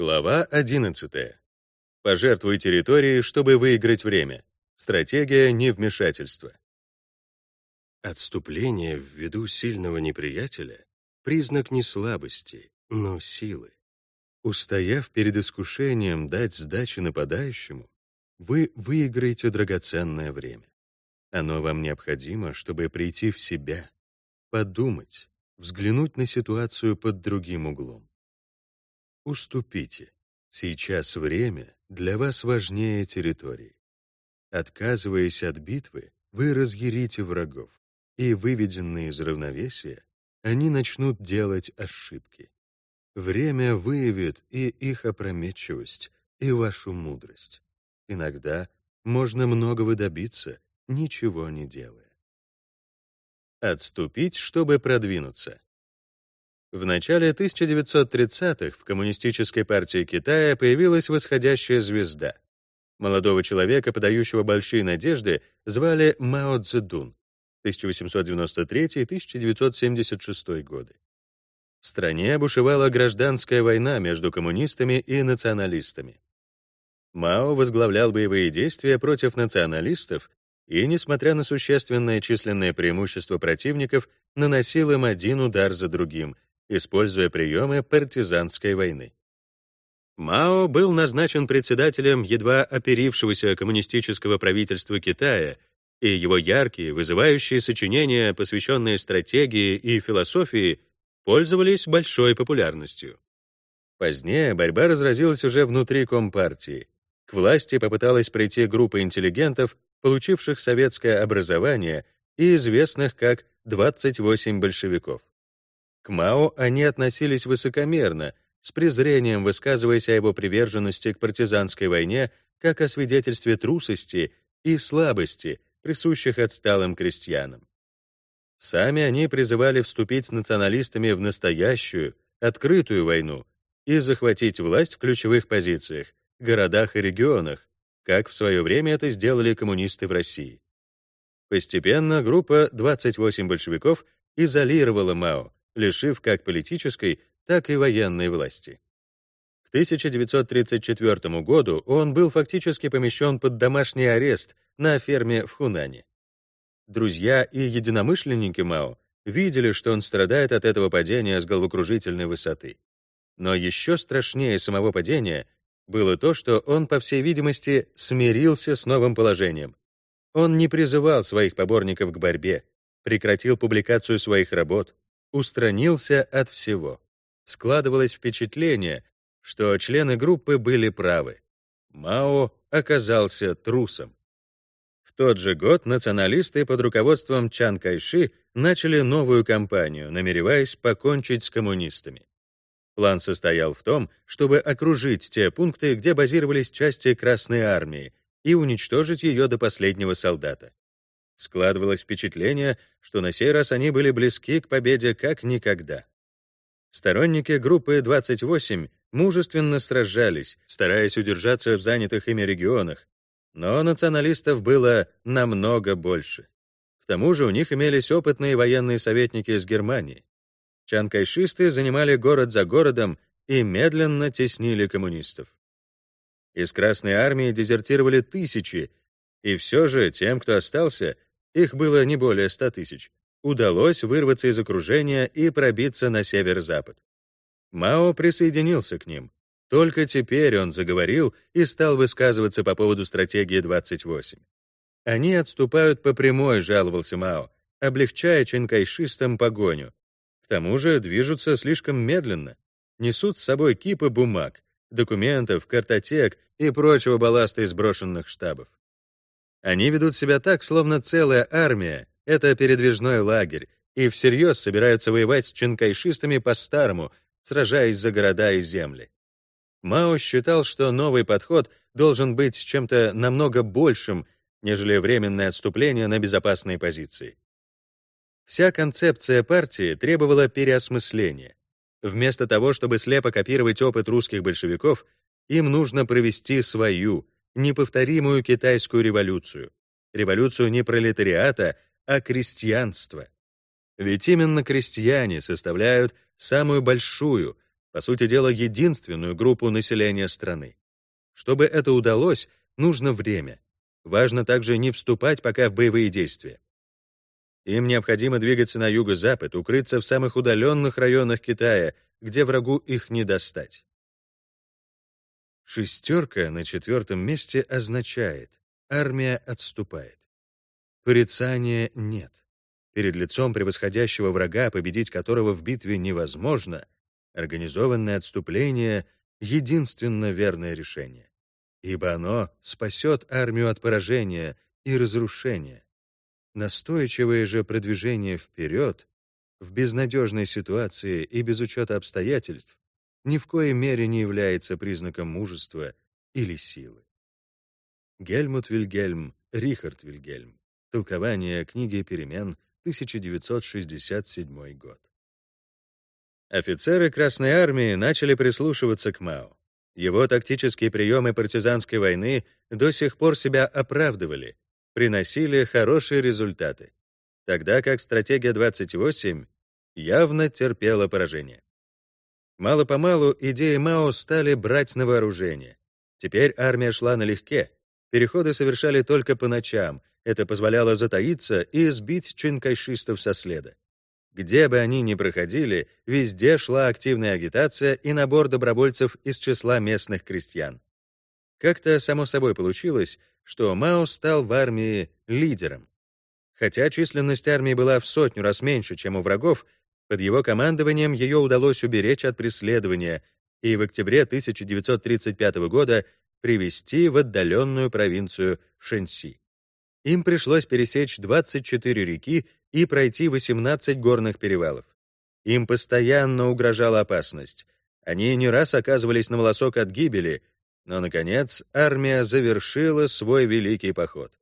Глава 11. Пожертвуй территорией, чтобы выиграть время. Стратегия невмешательства. Отступление в виду сильного неприятеля — признак не слабости, но силы. Устояв перед искушением дать сдачи нападающему, вы выиграете драгоценное время. Оно вам необходимо, чтобы прийти в себя, подумать, взглянуть на ситуацию под другим углом. Уступите. Сейчас время для вас важнее территории. Отказываясь от битвы, вы разъярите врагов, и, выведенные из равновесия, они начнут делать ошибки. Время выявит и их опрометчивость, и вашу мудрость. Иногда можно многого добиться, ничего не делая. Отступить, чтобы продвинуться. В начале 1930-х в Коммунистической партии Китая появилась восходящая звезда. Молодого человека, подающего большие надежды, звали Мао Цзэдун 1893-1976 годы. В стране бушевала гражданская война между коммунистами и националистами. Мао возглавлял боевые действия против националистов и, несмотря на существенное численное преимущество противников, наносил им один удар за другим — используя приемы партизанской войны. Мао был назначен председателем едва оперившегося коммунистического правительства Китая, и его яркие, вызывающие сочинения, посвященные стратегии и философии, пользовались большой популярностью. Позднее борьба разразилась уже внутри Компартии. К власти попыталась прийти группа интеллигентов, получивших советское образование и известных как 28 большевиков. К Мао они относились высокомерно, с презрением высказываясь о его приверженности к партизанской войне как о свидетельстве трусости и слабости, присущих отсталым крестьянам. Сами они призывали вступить с националистами в настоящую, открытую войну и захватить власть в ключевых позициях, городах и регионах, как в свое время это сделали коммунисты в России. Постепенно группа 28 большевиков изолировала Мао, лишив как политической, так и военной власти. К 1934 году он был фактически помещен под домашний арест на ферме в Хунане. Друзья и единомышленники Мао видели, что он страдает от этого падения с головокружительной высоты. Но еще страшнее самого падения было то, что он, по всей видимости, смирился с новым положением. Он не призывал своих поборников к борьбе, прекратил публикацию своих работ, устранился от всего. Складывалось впечатление, что члены группы были правы. Мао оказался трусом. В тот же год националисты под руководством Чан Кайши начали новую кампанию, намереваясь покончить с коммунистами. План состоял в том, чтобы окружить те пункты, где базировались части Красной армии, и уничтожить ее до последнего солдата. Складывалось впечатление, что на сей раз они были близки к победе как никогда. Сторонники группы 28 мужественно сражались, стараясь удержаться в занятых ими регионах, но националистов было намного больше. К тому же у них имелись опытные военные советники из Германии. Чанкайшисты занимали город за городом и медленно теснили коммунистов. Из Красной армии дезертировали тысячи, и все же тем, кто остался, их было не более 100 тысяч, удалось вырваться из окружения и пробиться на северо-запад. Мао присоединился к ним. Только теперь он заговорил и стал высказываться по поводу стратегии 28. Они отступают по прямой, жаловался Мао, облегчая ченкайшистам погоню. К тому же движутся слишком медленно, несут с собой кипы бумаг, документов, картотек и прочего балласта из брошенных штабов. Они ведут себя так, словно целая армия — это передвижной лагерь, и всерьез собираются воевать с чинкайшистами по-старому, сражаясь за города и земли. Мао считал, что новый подход должен быть чем-то намного большим, нежели временное отступление на безопасные позиции. Вся концепция партии требовала переосмысления. Вместо того, чтобы слепо копировать опыт русских большевиков, им нужно провести свою, неповторимую китайскую революцию. Революцию не пролетариата, а крестьянства. Ведь именно крестьяне составляют самую большую, по сути дела, единственную группу населения страны. Чтобы это удалось, нужно время. Важно также не вступать пока в боевые действия. Им необходимо двигаться на юго-запад, укрыться в самых удаленных районах Китая, где врагу их не достать. Шестерка на четвертом месте означает «армия отступает». Порицания нет. Перед лицом превосходящего врага, победить которого в битве невозможно, организованное отступление — единственно верное решение, ибо оно спасет армию от поражения и разрушения. Настойчивое же продвижение вперед в безнадежной ситуации и без учета обстоятельств ни в коей мере не является признаком мужества или силы. Гельмут Вильгельм, Рихард Вильгельм. Толкование книги «Перемен», 1967 год. Офицеры Красной Армии начали прислушиваться к Мао. Его тактические приемы партизанской войны до сих пор себя оправдывали, приносили хорошие результаты, тогда как стратегия 28 явно терпела поражение. Мало-помалу идеи Мао стали брать на вооружение. Теперь армия шла налегке, переходы совершали только по ночам, это позволяло затаиться и сбить чинкайшистов со следа. Где бы они ни проходили, везде шла активная агитация и набор добровольцев из числа местных крестьян. Как-то само собой получилось, что Мао стал в армии лидером. Хотя численность армии была в сотню раз меньше, чем у врагов, под его командованием ее удалось уберечь от преследования и в октябре 1935 года привести в отдаленную провинцию Шэньси. Им пришлось пересечь 24 реки и пройти 18 горных перевалов. Им постоянно угрожала опасность. Они не раз оказывались на волосок от гибели, но, наконец, армия завершила свой великий поход.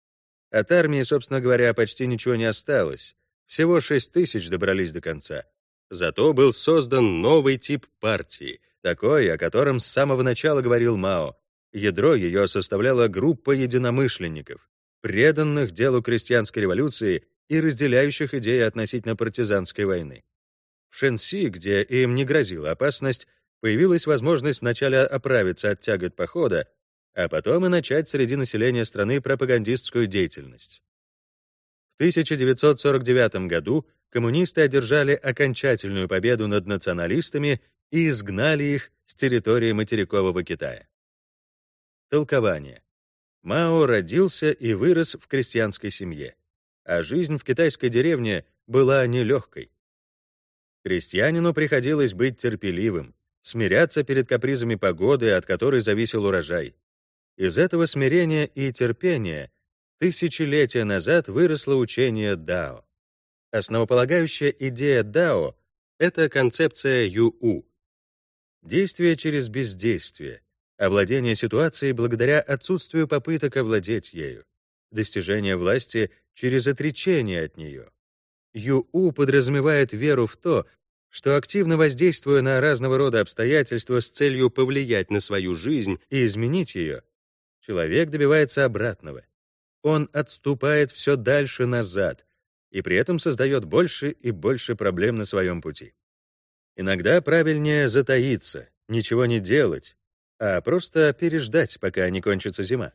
От армии, собственно говоря, почти ничего не осталось. Всего 6 тысяч добрались до конца. Зато был создан новый тип партии, такой, о котором с самого начала говорил Мао. Ядро ее составляла группа единомышленников, преданных делу крестьянской революции и разделяющих идеи относительно партизанской войны. В Шенси, где им не грозила опасность, появилась возможность вначале оправиться от тягот похода, а потом и начать среди населения страны пропагандистскую деятельность. В 1949 году коммунисты одержали окончательную победу над националистами и изгнали их с территории материкового Китая. Толкование. Мао родился и вырос в крестьянской семье, а жизнь в китайской деревне была нелегкой. Крестьянину приходилось быть терпеливым, смиряться перед капризами погоды, от которой зависел урожай. Из этого смирения и терпения тысячелетия назад выросло учение Дао. Основополагающая идея Дао — это концепция Ю-У. Действие через бездействие, овладение ситуацией благодаря отсутствию попыток овладеть ею, достижение власти через отречение от нее. ЮУ подразумевает веру в то, что активно воздействуя на разного рода обстоятельства с целью повлиять на свою жизнь и изменить ее, человек добивается обратного. Он отступает все дальше назад и при этом создает больше и больше проблем на своем пути. Иногда правильнее затаиться, ничего не делать, а просто переждать, пока не кончится зима.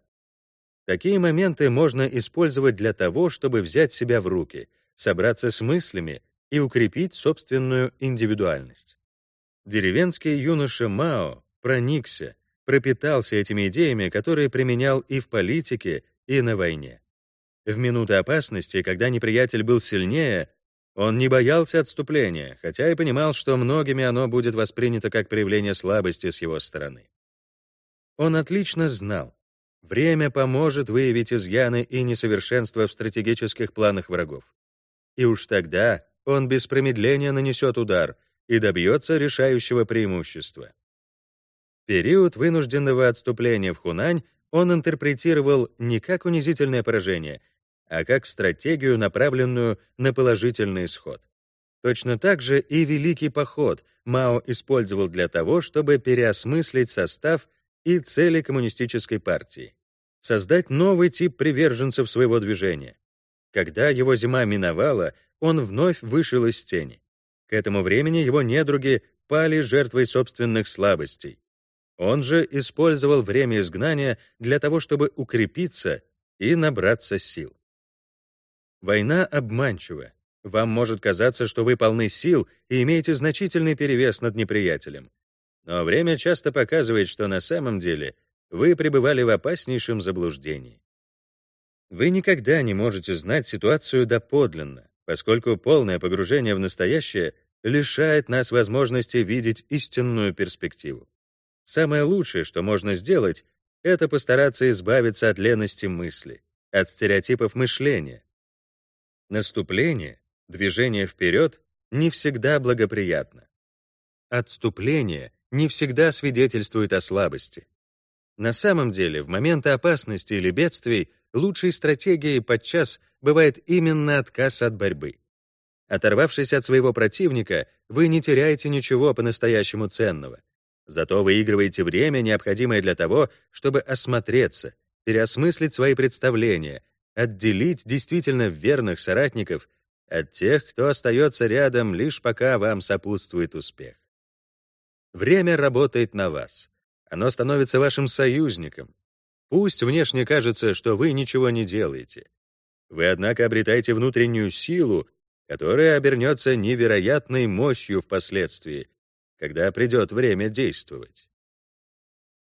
Такие моменты можно использовать для того, чтобы взять себя в руки, собраться с мыслями и укрепить собственную индивидуальность. Деревенский юноша Мао проникся, пропитался этими идеями, которые применял и в политике, и на войне. В минуты опасности, когда неприятель был сильнее, он не боялся отступления, хотя и понимал, что многими оно будет воспринято как проявление слабости с его стороны. Он отлично знал, время поможет выявить изъяны и несовершенства в стратегических планах врагов. И уж тогда он без промедления нанесет удар и добьется решающего преимущества. Период вынужденного отступления в Хунань он интерпретировал не как унизительное поражение, а как стратегию, направленную на положительный исход. Точно так же и Великий поход Мао использовал для того, чтобы переосмыслить состав и цели коммунистической партии — создать новый тип приверженцев своего движения. Когда его зима миновала, он вновь вышел из тени. К этому времени его недруги пали жертвой собственных слабостей. Он же использовал время изгнания для того, чтобы укрепиться и набраться сил. Война обманчива. Вам может казаться, что вы полны сил и имеете значительный перевес над неприятелем. Но время часто показывает, что на самом деле вы пребывали в опаснейшем заблуждении. Вы никогда не можете знать ситуацию доподлинно, поскольку полное погружение в настоящее лишает нас возможности видеть истинную перспективу. Самое лучшее, что можно сделать, это постараться избавиться от лености мысли, от стереотипов мышления. Наступление, движение вперед не всегда благоприятно. Отступление не всегда свидетельствует о слабости. На самом деле, в моменты опасности или бедствий лучшей стратегией подчас бывает именно отказ от борьбы. Оторвавшись от своего противника, вы не теряете ничего по-настоящему ценного. Зато выигрываете время, необходимое для того, чтобы осмотреться, переосмыслить свои представления, отделить действительно верных соратников от тех, кто остается рядом лишь пока вам сопутствует успех. Время работает на вас. Оно становится вашим союзником. Пусть внешне кажется, что вы ничего не делаете. Вы, однако, обретаете внутреннюю силу, которая обернется невероятной мощью впоследствии, когда придет время действовать.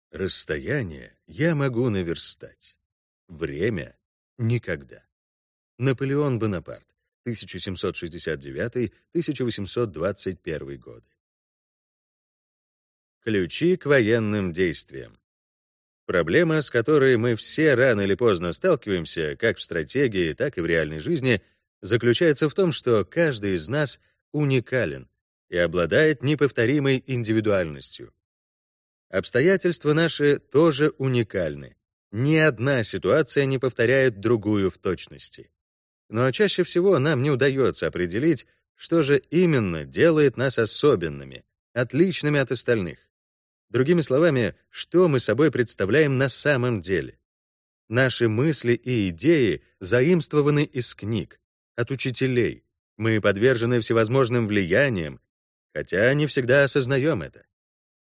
Расстояние я могу наверстать. Время — никогда. Наполеон Бонапарт, 1769-1821 годы. Ключи к военным действиям. Проблема, с которой мы все рано или поздно сталкиваемся, как в стратегии, так и в реальной жизни, заключается в том, что каждый из нас уникален и обладает неповторимой индивидуальностью. Обстоятельства наши тоже уникальны. Ни одна ситуация не повторяет другую в точности. Но чаще всего нам не удается определить, что же именно делает нас особенными, отличными от остальных. Другими словами, что мы собой представляем на самом деле. Наши мысли и идеи заимствованы из книг, от учителей. Мы подвержены всевозможным влияниям, хотя не всегда осознаем это.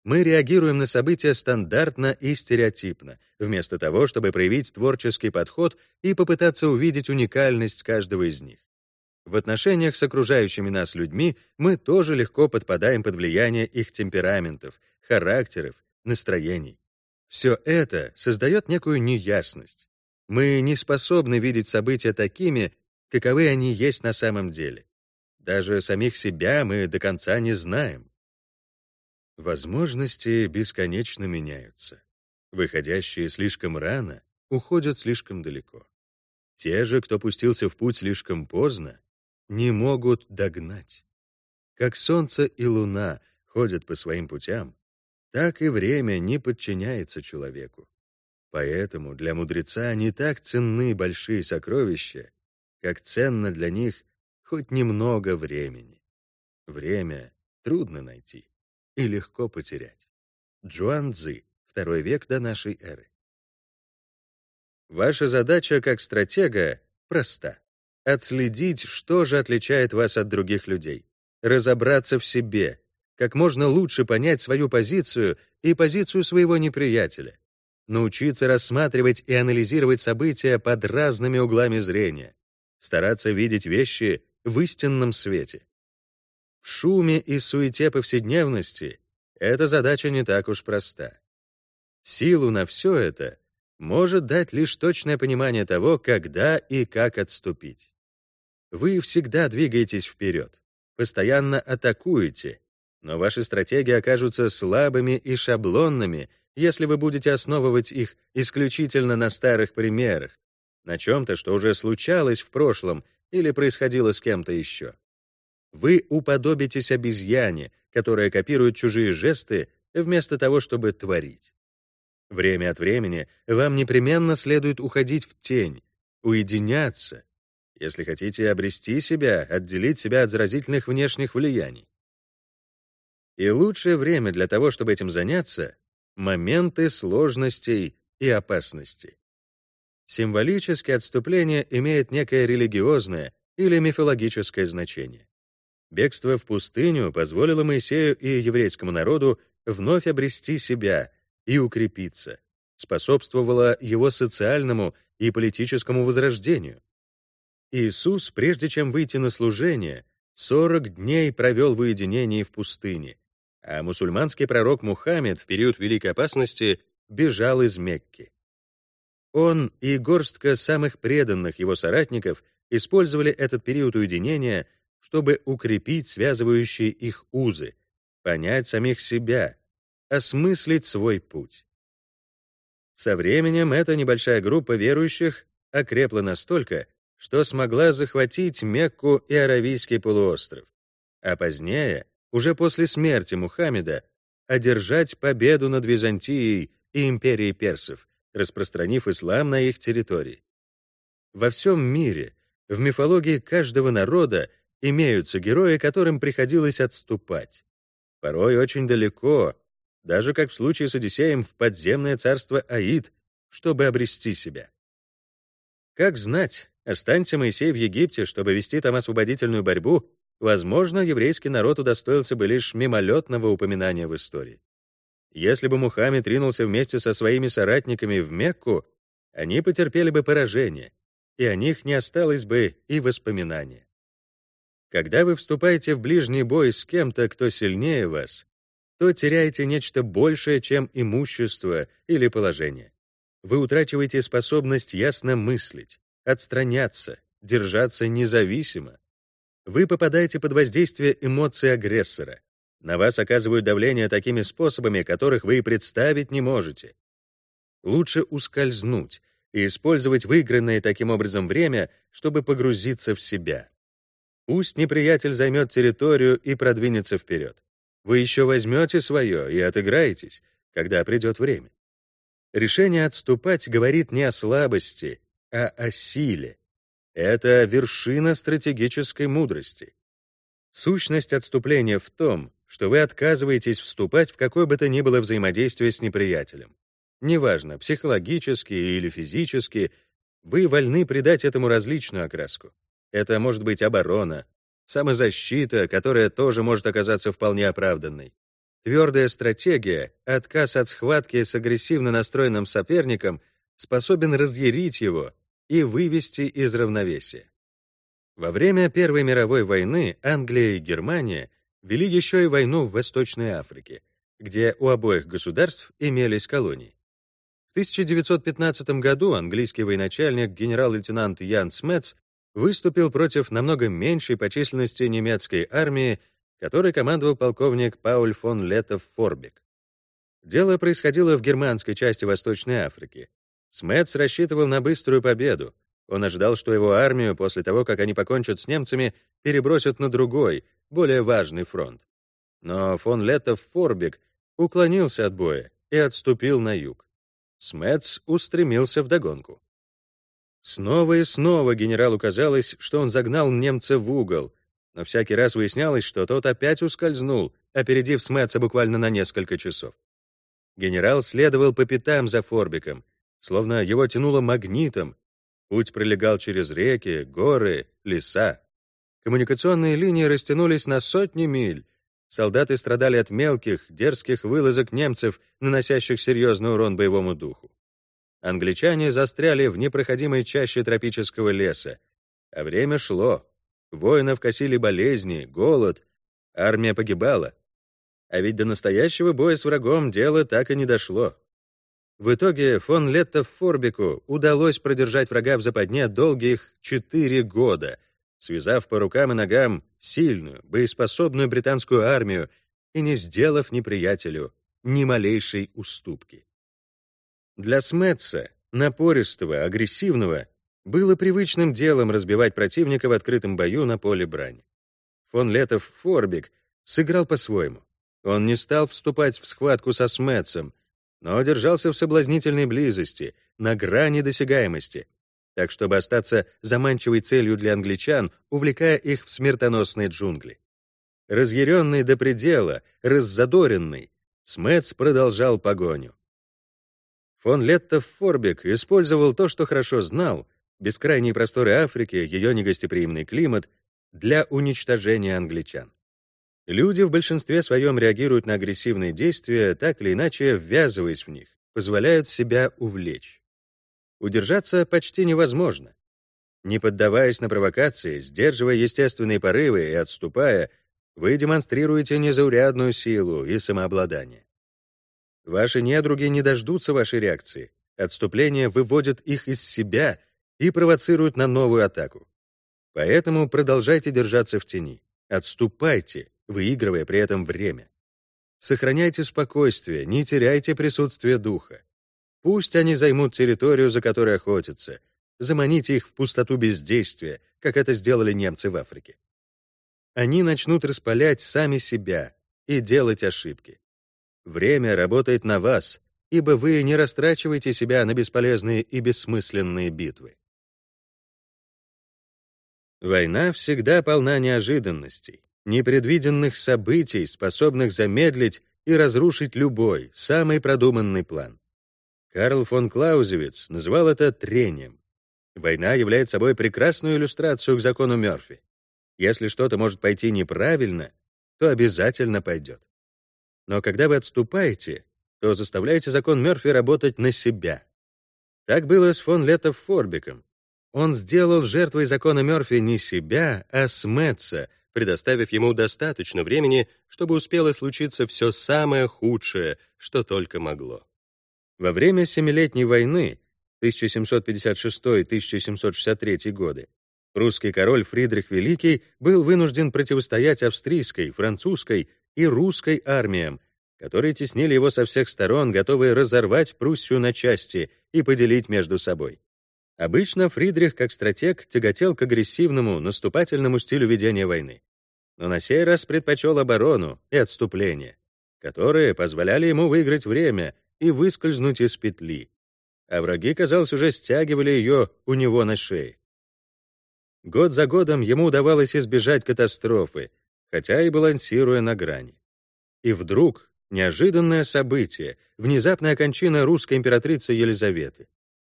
Мы реагируем на события стандартно и стереотипно, вместо того, чтобы проявить творческий подход и попытаться увидеть уникальность каждого из них. В отношениях с окружающими нас людьми мы тоже легко подпадаем под влияние их темпераментов, характеров, настроений. Все это создает некую неясность. Мы не способны видеть события такими, каковы они есть на самом деле. Даже самих себя мы до конца не знаем. Возможности бесконечно меняются. Выходящие слишком рано уходят слишком далеко. Те же, кто пустился в путь слишком поздно, не могут догнать. Как солнце и луна ходят по своим путям, так и время не подчиняется человеку. Поэтому для мудреца не так ценны большие сокровища, как ценно для них хоть немного времени. Время трудно найти и легко потерять. Джуан Цзи, второй век до нашей эры. Ваша задача как стратега проста. Отследить, что же отличает вас от других людей. Разобраться в себе, как можно лучше понять свою позицию и позицию своего неприятеля, научиться рассматривать и анализировать события под разными углами зрения, стараться видеть вещи в истинном свете. В шуме и суете повседневности эта задача не так уж проста. Силу на все это может дать лишь точное понимание того, когда и как отступить. Вы всегда двигаетесь вперед, постоянно атакуете, но ваши стратегии окажутся слабыми и шаблонными, если вы будете основывать их исключительно на старых примерах, на чем-то, что уже случалось в прошлом или происходило с кем-то еще. Вы уподобитесь обезьяне, которая копирует чужие жесты вместо того, чтобы творить. Время от времени вам непременно следует уходить в тень, уединяться, если хотите обрести себя, отделить себя от заразительных внешних влияний. И лучшее время для того, чтобы этим заняться — моменты сложностей и опасностей. Символически отступление имеет некое религиозное или мифологическое значение. Бегство в пустыню позволило Моисею и еврейскому народу вновь обрести себя и укрепиться, способствовало его социальному и политическому возрождению. Иисус, прежде чем выйти на служение, 40 дней провел в уединении в пустыне, а мусульманский пророк Мухаммед в период Великой опасности бежал из Мекки. Он и горстка самых преданных его соратников использовали этот период уединения чтобы укрепить связывающие их узы, понять самих себя, осмыслить свой путь. Со временем эта небольшая группа верующих окрепла настолько, что смогла захватить Мекку и Аравийский полуостров, а позднее, уже после смерти Мухаммеда, одержать победу над Византией и империей персов, распространив ислам на их территории. Во всем мире, в мифологии каждого народа имеются герои, которым приходилось отступать. Порой очень далеко, даже как в случае с Одиссеем в подземное царство Аид, чтобы обрести себя. Как знать, останься Моисей в Египте, чтобы вести там освободительную борьбу, возможно, еврейский народ удостоился бы лишь мимолетного упоминания в истории. Если бы Мухаммед ринулся вместе со своими соратниками в Мекку, они потерпели бы поражение, и о них не осталось бы и воспоминания. Когда вы вступаете в ближний бой с кем-то, кто сильнее вас, то теряете нечто большее, чем имущество или положение. Вы утрачиваете способность ясно мыслить, отстраняться, держаться независимо. Вы попадаете под воздействие эмоций агрессора. На вас оказывают давление такими способами, которых вы и представить не можете. Лучше ускользнуть и использовать выигранное таким образом время, чтобы погрузиться в себя. Пусть неприятель займет территорию и продвинется вперед. Вы еще возьмете свое и отыграетесь, когда придет время. Решение отступать говорит не о слабости, а о силе. Это вершина стратегической мудрости. Сущность отступления в том, что вы отказываетесь вступать в какое бы то ни было взаимодействие с неприятелем. Неважно, психологически или физически, вы вольны придать этому различную окраску. Это может быть оборона, самозащита, которая тоже может оказаться вполне оправданной. Твердая стратегия, отказ от схватки с агрессивно настроенным соперником способен разъярить его и вывести из равновесия. Во время Первой мировой войны Англия и Германия вели еще и войну в Восточной Африке, где у обоих государств имелись колонии. В 1915 году английский военачальник генерал-лейтенант Ян Смец выступил против намного меньшей по численности немецкой армии, которой командовал полковник Пауль фон Летов-Форбек. Дело происходило в германской части Восточной Африки. Смец рассчитывал на быструю победу. Он ожидал, что его армию, после того, как они покончат с немцами, перебросят на другой, более важный фронт. Но фон Летов-Форбек уклонился от боя и отступил на юг. Смец устремился в догонку. Снова и снова генералу казалось, что он загнал немца в угол, но всякий раз выяснялось, что тот опять ускользнул, опередив Смэтса буквально на несколько часов. Генерал следовал по пятам за Форбиком, словно его тянуло магнитом. Путь пролегал через реки, горы, леса. Коммуникационные линии растянулись на сотни миль. Солдаты страдали от мелких, дерзких вылазок немцев, наносящих серьезный урон боевому духу. Англичане застряли в непроходимой чаще тропического леса. А время шло. Воинов косили болезни, голод. Армия погибала. А ведь до настоящего боя с врагом дело так и не дошло. В итоге фон Летто Форбику удалось продержать врага в западне долгих четыре года, связав по рукам и ногам сильную, боеспособную британскую армию и не сделав неприятелю ни малейшей уступки. Для Смэтса, напористого, агрессивного, было привычным делом разбивать противника в открытом бою на поле брани. Фон Летов Форбик сыграл по-своему. Он не стал вступать в схватку со Смэтсом, но держался в соблазнительной близости, на грани досягаемости, так чтобы остаться заманчивой целью для англичан, увлекая их в смертоносные джунгли. Разъяренный до предела, раззадоренный, Смэтс продолжал погоню. Фон Леттов-Форбек использовал то, что хорошо знал, бескрайние просторы Африки, ее негостеприимный климат, для уничтожения англичан. Люди в большинстве своем реагируют на агрессивные действия, так или иначе ввязываясь в них, позволяют себя увлечь. Удержаться почти невозможно. Не поддаваясь на провокации, сдерживая естественные порывы и отступая, вы демонстрируете незаурядную силу и самообладание. Ваши недруги не дождутся вашей реакции. Отступление выводит их из себя и провоцирует на новую атаку. Поэтому продолжайте держаться в тени. Отступайте, выигрывая при этом время. Сохраняйте спокойствие, не теряйте присутствие духа. Пусть они займут территорию, за которой охотятся. Заманите их в пустоту бездействия, как это сделали немцы в Африке. Они начнут распалять сами себя и делать ошибки. Время работает на вас, ибо вы не растрачиваете себя на бесполезные и бессмысленные битвы. Война всегда полна неожиданностей, непредвиденных событий, способных замедлить и разрушить любой, самый продуманный план. Карл фон Клаузевиц называл это трением. Война является собой прекрасную иллюстрацию к закону Мёрфи. Если что-то может пойти неправильно, то обязательно пойдет. Но когда вы отступаете, то заставляете закон Мёрфи работать на себя. Так было с фон Летов Форбиком. Он сделал жертвой закона Мёрфи не себя, а Сметца, предоставив ему достаточно времени, чтобы успело случиться все самое худшее, что только могло. Во время Семилетней войны 1756-1763 годы русский король Фридрих Великий был вынужден противостоять австрийской, французской и русской армиям, которые теснили его со всех сторон, готовые разорвать Пруссию на части и поделить между собой. Обычно Фридрих, как стратег, тяготел к агрессивному, наступательному стилю ведения войны. Но на сей раз предпочел оборону и отступление, которые позволяли ему выиграть время и выскользнуть из петли. А враги, казалось, уже стягивали ее у него на шее. Год за годом ему удавалось избежать катастрофы, хотя и балансируя на грани. И вдруг неожиданное событие, внезапная кончина русской императрицы Елизаветы.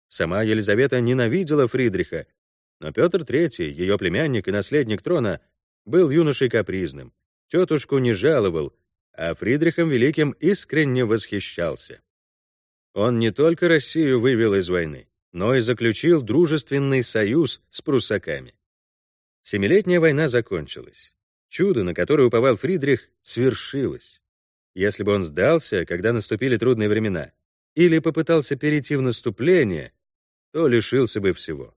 Сама Елизавета ненавидела Фридриха, но Петр III, ее племянник и наследник трона, был юношей капризным, тетушку не жаловал, а Фридрихом Великим искренне восхищался. Он не только Россию вывел из войны, но и заключил дружественный союз с пруссаками. Семилетняя война закончилась. Чудо, на которое уповал Фридрих, свершилось. Если бы он сдался, когда наступили трудные времена, или попытался перейти в наступление, то лишился бы всего.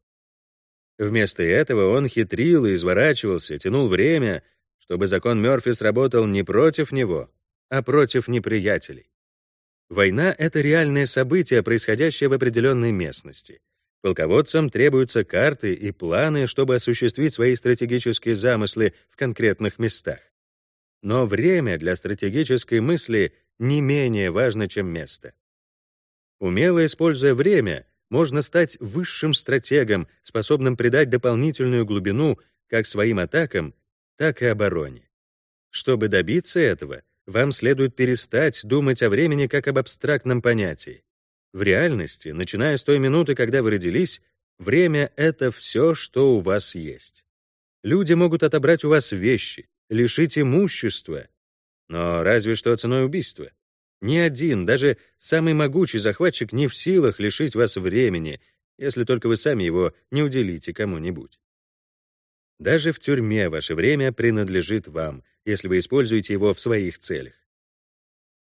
Вместо этого он хитрил и изворачивался, тянул время, чтобы закон Мёрфи сработал не против него, а против неприятелей. Война — это реальное событие, происходящее в определенной местности. Полководцам требуются карты и планы, чтобы осуществить свои стратегические замыслы в конкретных местах. Но время для стратегической мысли не менее важно, чем место. Умело используя время, можно стать высшим стратегом, способным придать дополнительную глубину как своим атакам, так и обороне. Чтобы добиться этого, вам следует перестать думать о времени как об абстрактном понятии. В реальности, начиная с той минуты, когда вы родились, время — это все, что у вас есть. Люди могут отобрать у вас вещи, лишить имущества. Но разве что ценой убийства. Ни один, даже самый могучий захватчик не в силах лишить вас времени, если только вы сами его не уделите кому-нибудь. Даже в тюрьме ваше время принадлежит вам, если вы используете его в своих целях.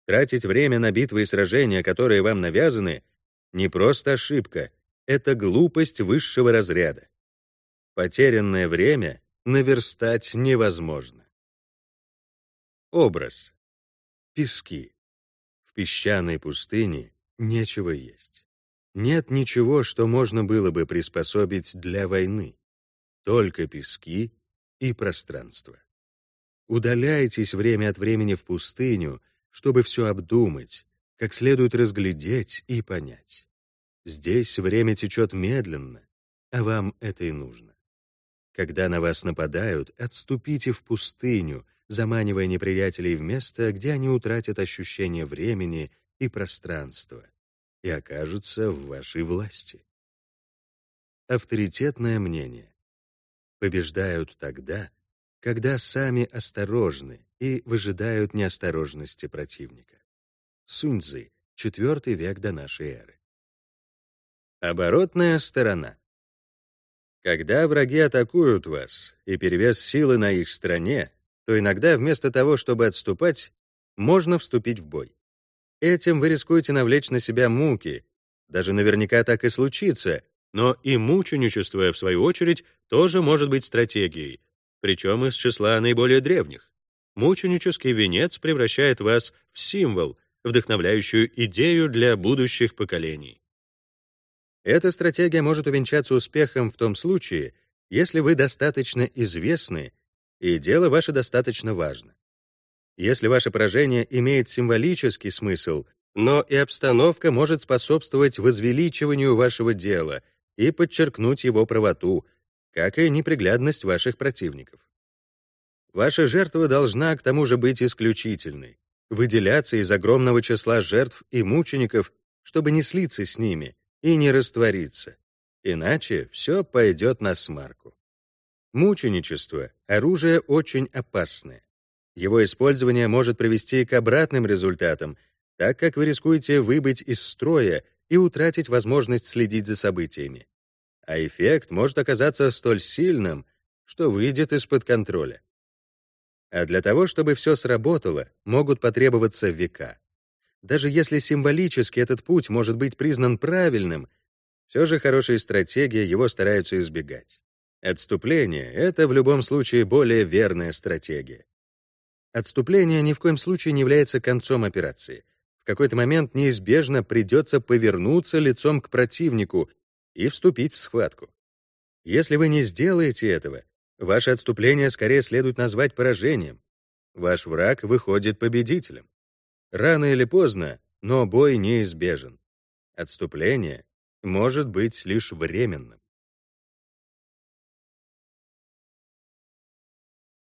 Тратить время на битвы и сражения, которые вам навязаны, не просто ошибка, это глупость высшего разряда. Потерянное время наверстать невозможно. Образ. Пески. В песчаной пустыне нечего есть. Нет ничего, что можно было бы приспособить для войны. Только пески и пространство. Удаляйтесь время от времени в пустыню, чтобы все обдумать, как следует разглядеть и понять. Здесь время течет медленно, а вам это и нужно. Когда на вас нападают, отступите в пустыню, заманивая неприятелей в место, где они утратят ощущение времени и пространства и окажутся в вашей власти. Авторитетное мнение. Побеждают тогда, когда сами осторожны и выжидают неосторожности противника. Суньцзы, IV век до нашей эры. Оборотная сторона. Когда враги атакуют вас, и перевес силы на их стороне, то иногда вместо того, чтобы отступать, можно вступить в бой. Этим вы рискуете навлечь на себя муки. Даже наверняка так и случится, но и мученичество, в свою очередь, тоже может быть стратегией, причем из числа наиболее древних. Мученический венец превращает вас в символ, вдохновляющую идею для будущих поколений. Эта стратегия может увенчаться успехом в том случае, если вы достаточно известны и дело ваше достаточно важно. Если ваше поражение имеет символический смысл, но и обстановка может способствовать возвеличиванию вашего дела и подчеркнуть его правоту, как и неприглядность ваших противников. Ваша жертва должна к тому же быть исключительной, выделяться из огромного числа жертв и мучеников, чтобы не слиться с ними и не раствориться. Иначе все пойдет на смарку. Мученичество — оружие очень опасное. Его использование может привести к обратным результатам, так как вы рискуете выбыть из строя и утратить возможность следить за событиями. А эффект может оказаться столь сильным, что выйдет из-под контроля. А для того, чтобы все сработало, могут потребоваться века. Даже если символически этот путь может быть признан правильным, все же хорошие стратегии его стараются избегать. Отступление — это в любом случае более верная стратегия. Отступление ни в коем случае не является концом операции. В какой-то момент неизбежно придется повернуться лицом к противнику и вступить в схватку. Если вы не сделаете этого, Ваше отступление скорее следует назвать поражением. Ваш враг выходит победителем. Рано или поздно, но бой неизбежен. Отступление может быть лишь временным.